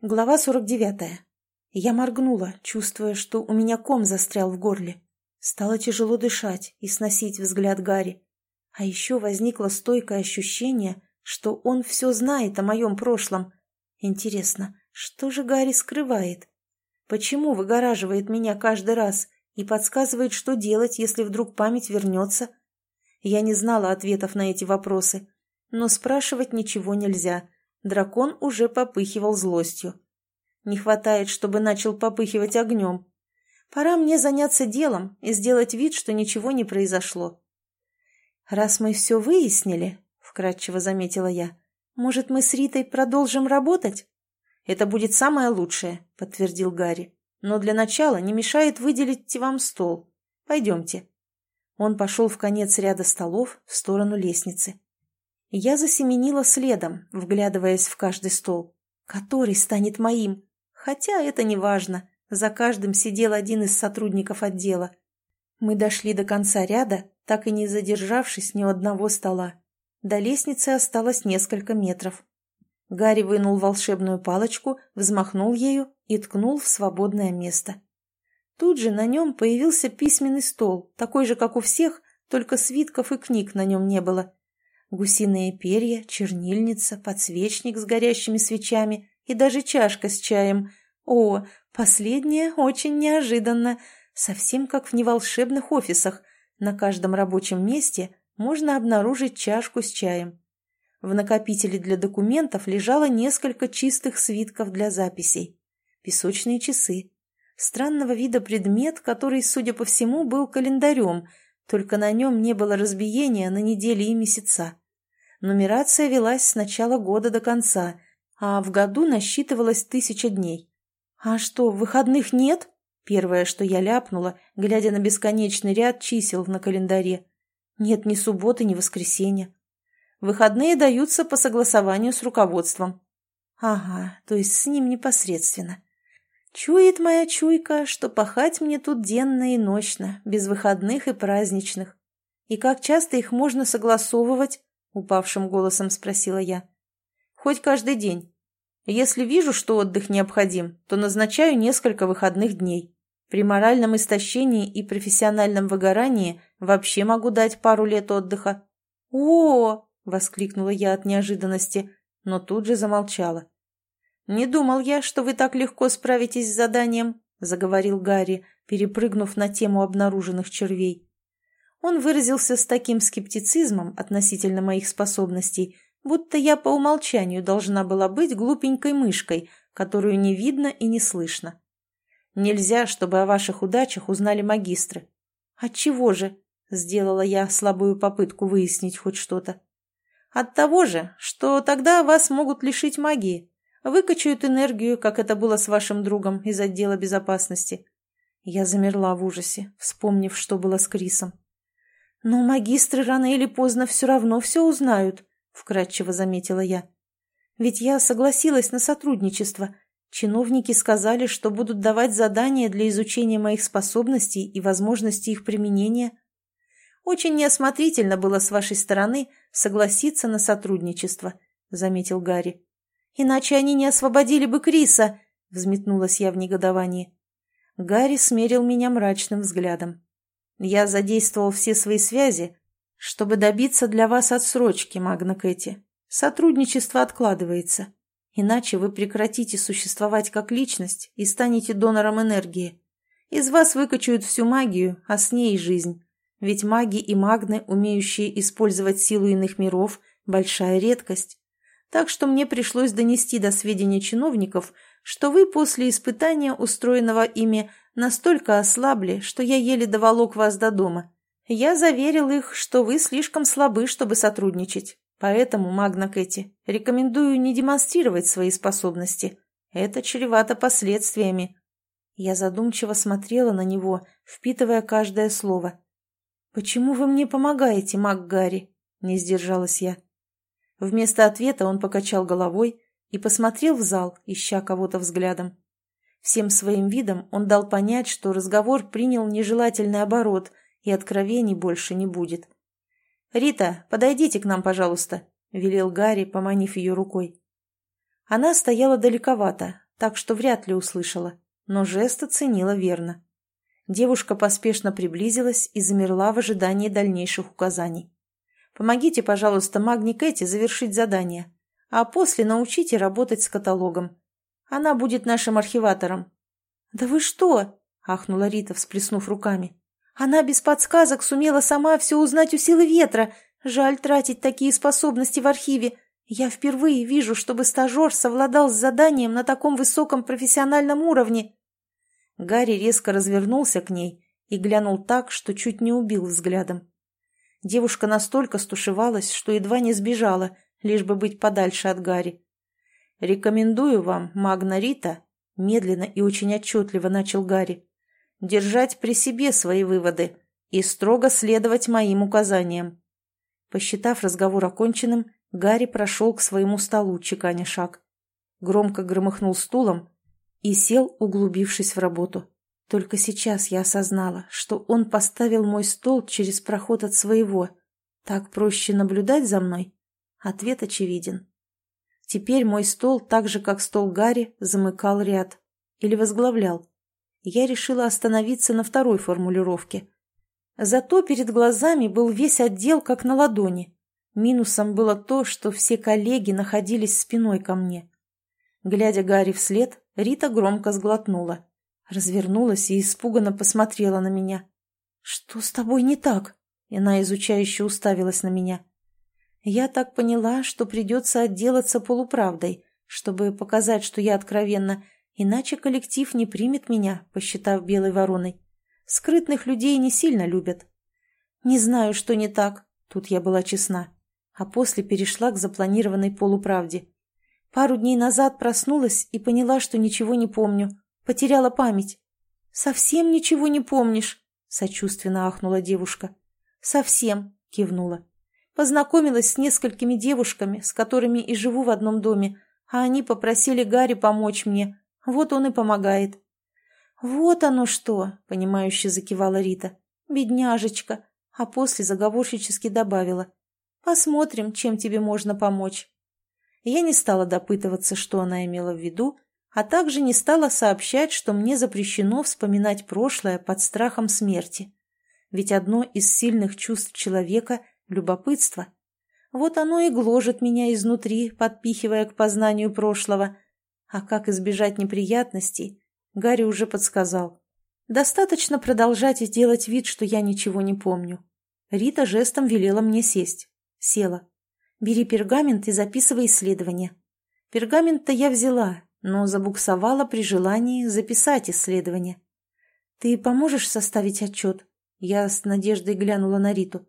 Глава 49. Я моргнула, чувствуя, что у меня ком застрял в горле. Стало тяжело дышать и сносить взгляд Гарри. А еще возникло стойкое ощущение, что он все знает о моем прошлом. Интересно, что же Гарри скрывает? Почему выгораживает меня каждый раз и подсказывает, что делать, если вдруг память вернется? Я не знала ответов на эти вопросы, но спрашивать ничего нельзя — Дракон уже попыхивал злостью. Не хватает, чтобы начал попыхивать огнем. Пора мне заняться делом и сделать вид, что ничего не произошло. «Раз мы все выяснили», — вкратчиво заметила я, — «может, мы с Ритой продолжим работать?» «Это будет самое лучшее», — подтвердил Гарри. «Но для начала не мешает выделить вам стол. Пойдемте». Он пошел в конец ряда столов в сторону лестницы. Я засеменила следом, вглядываясь в каждый стол. Который станет моим? Хотя это не важно. За каждым сидел один из сотрудников отдела. Мы дошли до конца ряда, так и не задержавшись ни у одного стола. До лестницы осталось несколько метров. Гарри вынул волшебную палочку, взмахнул ею и ткнул в свободное место. Тут же на нем появился письменный стол, такой же, как у всех, только свитков и книг на нем не было. Гусиные перья, чернильница, подсвечник с горящими свечами и даже чашка с чаем. О, последнее очень неожиданно, совсем как в неволшебных офисах. На каждом рабочем месте можно обнаружить чашку с чаем. В накопителе для документов лежало несколько чистых свитков для записей. Песочные часы. Странного вида предмет, который, судя по всему, был календарем – только на нем не было разбиения на недели и месяца. Нумерация велась с начала года до конца, а в году насчитывалось тысяча дней. «А что, выходных нет?» Первое, что я ляпнула, глядя на бесконечный ряд чисел на календаре. Нет ни субботы, ни воскресенья. Выходные даются по согласованию с руководством. Ага, то есть с ним непосредственно. Чует моя чуйка, что пахать мне тут денно и ночно, без выходных и праздничных. И как часто их можно согласовывать? Упавшим голосом спросила я. Хоть каждый день. Если вижу, что отдых необходим, то назначаю несколько выходных дней. При моральном истощении и профессиональном выгорании вообще могу дать пару лет отдыха. «О!» — воскликнула я от неожиданности, но тут же замолчала. «Не думал я, что вы так легко справитесь с заданием», — заговорил Гарри, перепрыгнув на тему обнаруженных червей. Он выразился с таким скептицизмом относительно моих способностей, будто я по умолчанию должна была быть глупенькой мышкой, которую не видно и не слышно. Нельзя, чтобы о ваших удачах узнали магистры. Отчего же? Сделала я слабую попытку выяснить хоть что-то. От того же, что тогда вас могут лишить магии. Выкачают энергию, как это было с вашим другом из отдела безопасности. Я замерла в ужасе, вспомнив, что было с Крисом. «Но магистры рано или поздно все равно все узнают», — вкратчиво заметила я. «Ведь я согласилась на сотрудничество. Чиновники сказали, что будут давать задания для изучения моих способностей и возможности их применения. Очень неосмотрительно было с вашей стороны согласиться на сотрудничество», — заметил Гарри. Иначе они не освободили бы Криса!» — взметнулась я в негодовании. Гарри смерил меня мрачным взглядом. «Я задействовал все свои связи, чтобы добиться для вас отсрочки, Магна Кэти. Сотрудничество откладывается. Иначе вы прекратите существовать как личность и станете донором энергии. Из вас выкачают всю магию, а с ней и жизнь. Ведь маги и магны, умеющие использовать силу иных миров, большая редкость так что мне пришлось донести до сведения чиновников, что вы после испытания, устроенного ими, настолько ослабли, что я еле доволок вас до дома. Я заверил их, что вы слишком слабы, чтобы сотрудничать. Поэтому, Магна Кэти, рекомендую не демонстрировать свои способности. Это чревато последствиями. Я задумчиво смотрела на него, впитывая каждое слово. «Почему вы мне помогаете, Гарри?» — не сдержалась я. Вместо ответа он покачал головой и посмотрел в зал, ища кого-то взглядом. Всем своим видом он дал понять, что разговор принял нежелательный оборот и откровений больше не будет. «Рита, подойдите к нам, пожалуйста», — велел Гарри, поманив ее рукой. Она стояла далековато, так что вряд ли услышала, но жест оценила верно. Девушка поспешно приблизилась и замерла в ожидании дальнейших указаний. «Помогите, пожалуйста, Магни Кэти завершить задание, а после научите работать с каталогом. Она будет нашим архиватором». «Да вы что?» — ахнула Рита, всплеснув руками. «Она без подсказок сумела сама все узнать у силы ветра. Жаль тратить такие способности в архиве. Я впервые вижу, чтобы стажер совладал с заданием на таком высоком профессиональном уровне». Гарри резко развернулся к ней и глянул так, что чуть не убил взглядом. Девушка настолько стушевалась, что едва не сбежала, лишь бы быть подальше от Гарри. «Рекомендую вам, Магна Рита», — медленно и очень отчетливо начал Гарри, «держать при себе свои выводы и строго следовать моим указаниям». Посчитав разговор оконченным, Гарри прошел к своему столу, чеканя шаг. Громко громыхнул стулом и сел, углубившись в работу. Только сейчас я осознала, что он поставил мой стол через проход от своего. Так проще наблюдать за мной? Ответ очевиден. Теперь мой стол, так же как стол Гарри, замыкал ряд. Или возглавлял. Я решила остановиться на второй формулировке. Зато перед глазами был весь отдел как на ладони. Минусом было то, что все коллеги находились спиной ко мне. Глядя Гарри вслед, Рита громко сглотнула. Развернулась и испуганно посмотрела на меня. «Что с тобой не так?» Она изучающе уставилась на меня. Я так поняла, что придется отделаться полуправдой, чтобы показать, что я откровенна, иначе коллектив не примет меня, посчитав белой вороной. Скрытных людей не сильно любят. Не знаю, что не так, тут я была честна, а после перешла к запланированной полуправде. Пару дней назад проснулась и поняла, что ничего не помню. Потеряла память. «Совсем ничего не помнишь?» — сочувственно ахнула девушка. «Совсем», — кивнула. «Познакомилась с несколькими девушками, с которыми и живу в одном доме, а они попросили Гарри помочь мне. Вот он и помогает». «Вот оно что!» — понимающе закивала Рита. «Бедняжечка!» А после заговорщически добавила. «Посмотрим, чем тебе можно помочь». Я не стала допытываться, что она имела в виду, а также не стала сообщать, что мне запрещено вспоминать прошлое под страхом смерти. Ведь одно из сильных чувств человека – любопытство. Вот оно и гложет меня изнутри, подпихивая к познанию прошлого. А как избежать неприятностей, Гарри уже подсказал. Достаточно продолжать и делать вид, что я ничего не помню. Рита жестом велела мне сесть. Села. Бери пергамент и записывай исследования. Пергамент-то я взяла, но забуксовала при желании записать исследование. Ты поможешь составить отчет? Я с надеждой глянула на Риту.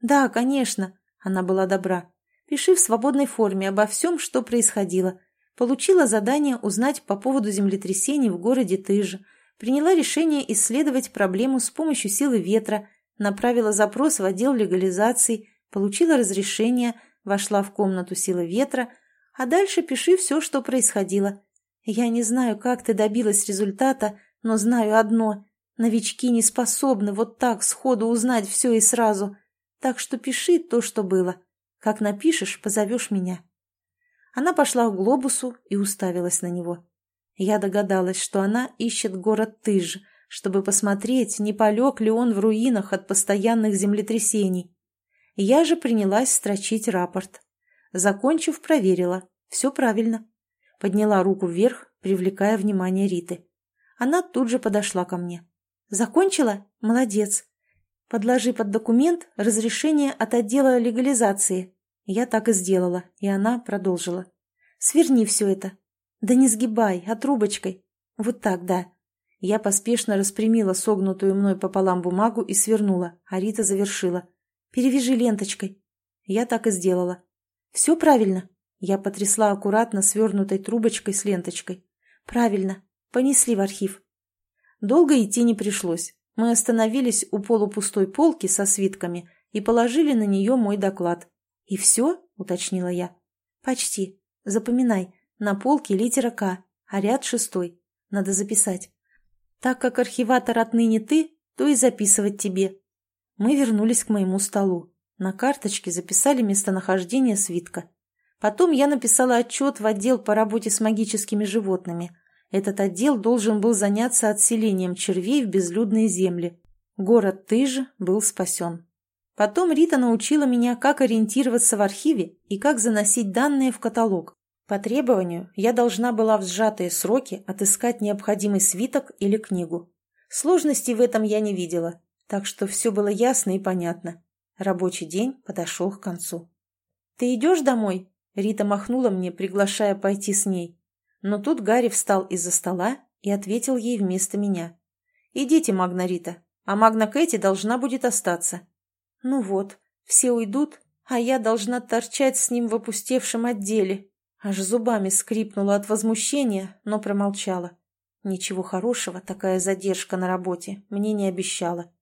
Да, конечно, она была добра. Пиши в свободной форме обо всем, что происходило. Получила задание узнать по поводу землетрясений в городе Тыж. Приняла решение исследовать проблему с помощью силы ветра. Направила запрос в отдел легализации. Получила разрешение – вошла в комнату силы ветра, а дальше пиши все, что происходило. Я не знаю, как ты добилась результата, но знаю одно — новички не способны вот так сходу узнать все и сразу. Так что пиши то, что было. Как напишешь, позовешь меня». Она пошла к глобусу и уставилась на него. Я догадалась, что она ищет город Тыж, чтобы посмотреть, не полег ли он в руинах от постоянных землетрясений. Я же принялась строчить рапорт. Закончив, проверила. Все правильно. Подняла руку вверх, привлекая внимание Риты. Она тут же подошла ко мне. «Закончила? Молодец. Подложи под документ разрешение от отдела легализации». Я так и сделала, и она продолжила. «Сверни все это. Да не сгибай, а трубочкой. Вот так, да». Я поспешно распрямила согнутую мной пополам бумагу и свернула, а Рита завершила. Перевяжи ленточкой. Я так и сделала. Все правильно. Я потрясла аккуратно свернутой трубочкой с ленточкой. Правильно. Понесли в архив. Долго идти не пришлось. Мы остановились у полупустой полки со свитками и положили на нее мой доклад. «И все?» — уточнила я. «Почти. Запоминай. На полке литера «К», а ряд шестой. Надо записать. Так как архиватор отныне ты, то и записывать тебе. Мы вернулись к моему столу. На карточке записали местонахождение свитка. Потом я написала отчет в отдел по работе с магическими животными. Этот отдел должен был заняться отселением червей в безлюдные земли. Город Тыж был спасен. Потом Рита научила меня, как ориентироваться в архиве и как заносить данные в каталог. По требованию я должна была в сжатые сроки отыскать необходимый свиток или книгу. Сложностей в этом я не видела, так что все было ясно и понятно. Рабочий день подошел к концу. «Ты идешь домой?» Рита махнула мне, приглашая пойти с ней. Но тут Гарри встал из-за стола и ответил ей вместо меня. «Идите, Магна Рита, а Магна Кэти должна будет остаться. Ну вот, все уйдут, а я должна торчать с ним в опустевшем отделе. Аж зубами скрипнула от возмущения, но промолчала. Ничего хорошего такая задержка на работе мне не обещала.